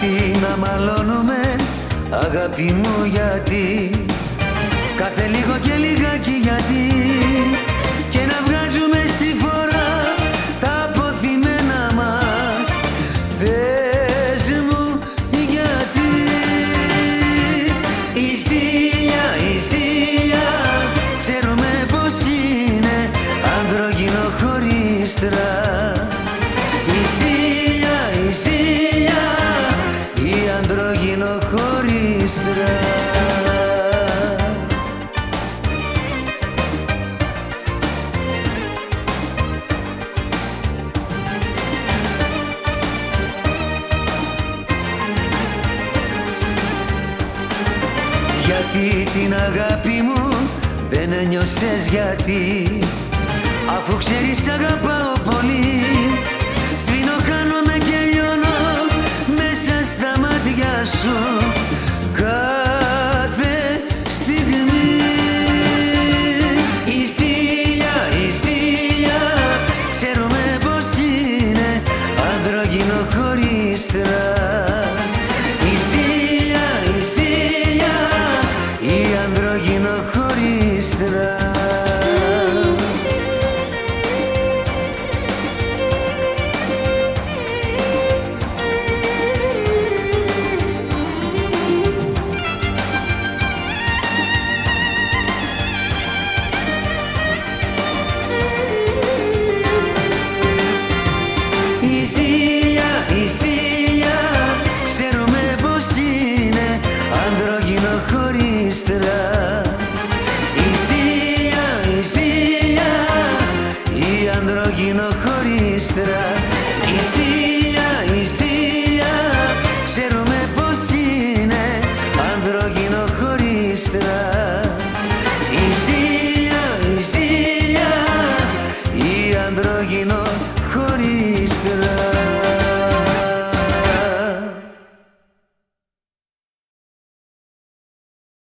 γιατί να μαλώνουμε Αγάπη μου γιατί; Κάθε λίγο και λιγάκι γιατί; γίνω χωρίστρα Γιατί την αγάπη μου δεν ένιωσες γιατί Αφού ξέρεις αγαπάω πολύ. ύστερα. Ισία, Ισία, η ανδρογίνο χωρίστερα Ισία, Ισία, ξέρουμε πως είναι ανδρογίνο χωρίστερα Ισία, Ισία, η ανδρογίνο χωρίστερα